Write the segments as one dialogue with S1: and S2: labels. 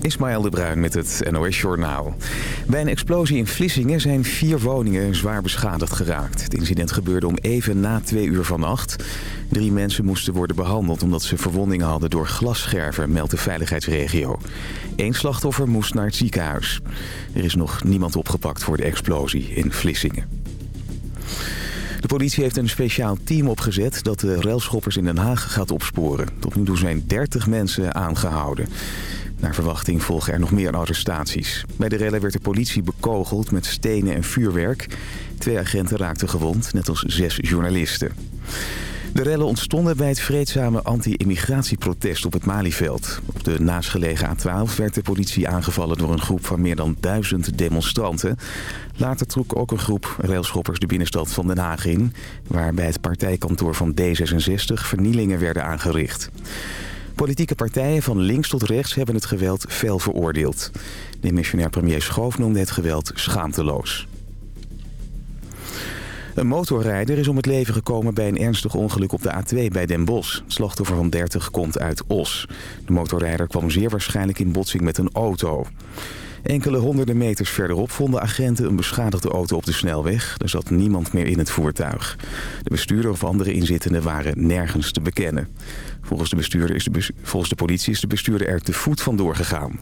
S1: Ismaël de Bruin met het NOS Journaal. Bij een explosie in Vlissingen zijn vier woningen zwaar beschadigd geraakt. Het incident gebeurde om even na twee uur vannacht. Drie mensen moesten worden behandeld omdat ze verwondingen hadden door glasscherven, meldt de veiligheidsregio. Eén slachtoffer moest naar het ziekenhuis. Er is nog niemand opgepakt voor de explosie in Vlissingen. De politie heeft een speciaal team opgezet dat de railschoppers in Den Haag gaat opsporen. Tot nu toe zijn 30 mensen aangehouden. Naar verwachting volgen er nog meer arrestaties. Bij de rellen werd de politie bekogeld met stenen en vuurwerk. Twee agenten raakten gewond, net als zes journalisten. De rellen ontstonden bij het vreedzame anti-immigratieprotest op het Malieveld. Op de naastgelegen A12 werd de politie aangevallen door een groep van meer dan duizend demonstranten. Later trok ook een groep railschoppers de binnenstad van Den Haag in... waar bij het partijkantoor van D66 vernielingen werden aangericht. Politieke partijen van links tot rechts hebben het geweld fel veroordeeld. De missionair premier Schoof noemde het geweld schaamteloos. Een motorrijder is om het leven gekomen bij een ernstig ongeluk op de A2 bij Den Bosch. Slachtoffer van 30 komt uit Os. De motorrijder kwam zeer waarschijnlijk in botsing met een auto. Enkele honderden meters verderop vonden agenten een beschadigde auto op de snelweg. Er zat niemand meer in het voertuig. De bestuurder of andere inzittenden waren nergens te bekennen. Volgens de, bestuurder is de, volgens de politie is de bestuurder er te voet vandoor gegaan.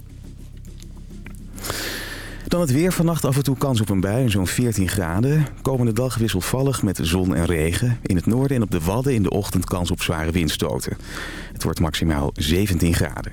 S1: Dan het weer. Vannacht af en toe kans op een bui, zo'n 14 graden. Komende dag wisselvallig met zon en regen. In het noorden en op de Wadden in de ochtend kans op zware windstoten. Het wordt maximaal 17 graden.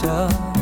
S2: 想。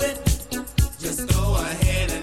S3: it. Just go ahead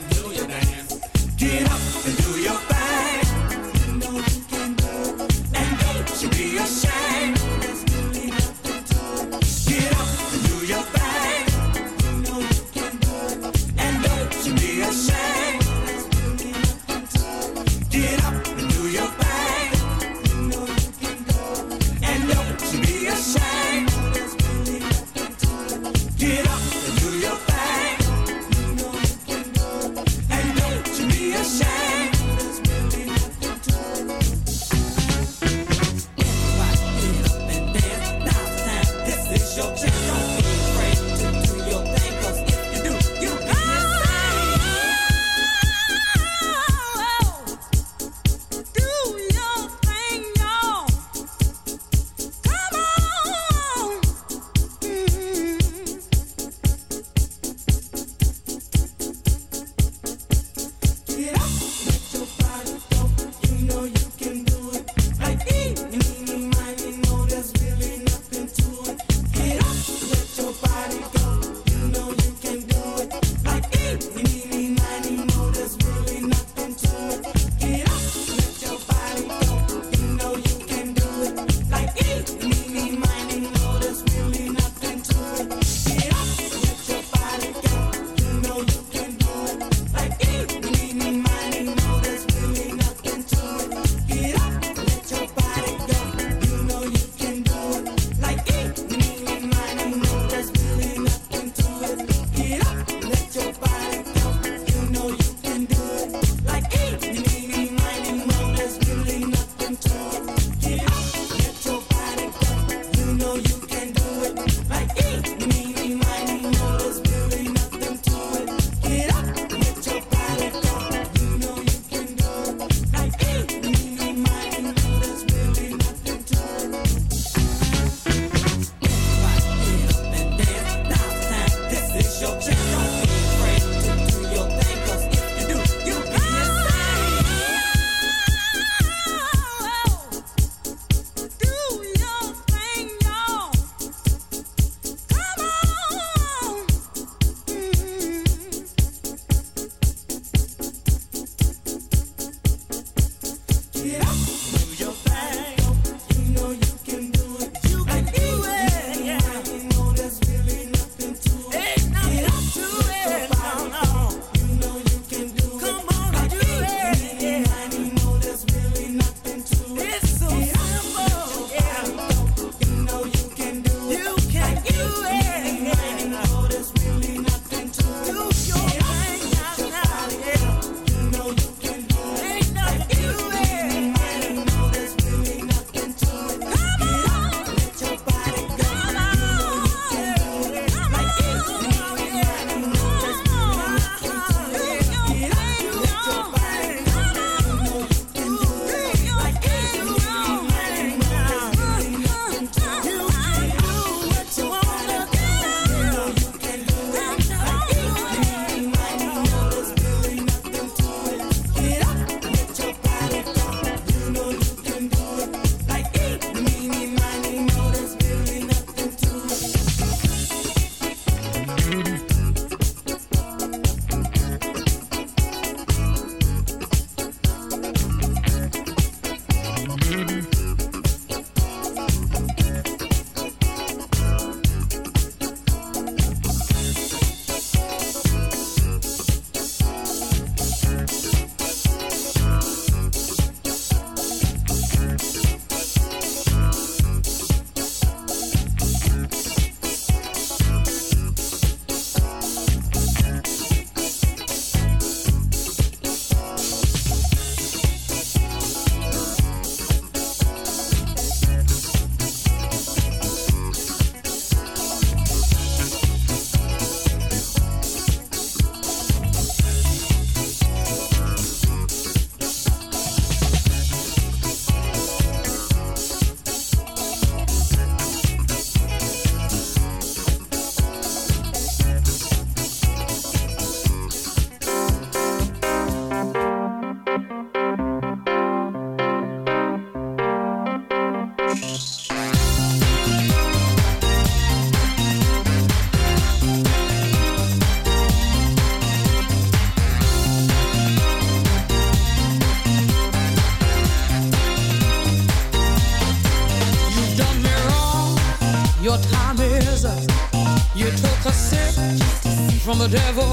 S4: devil.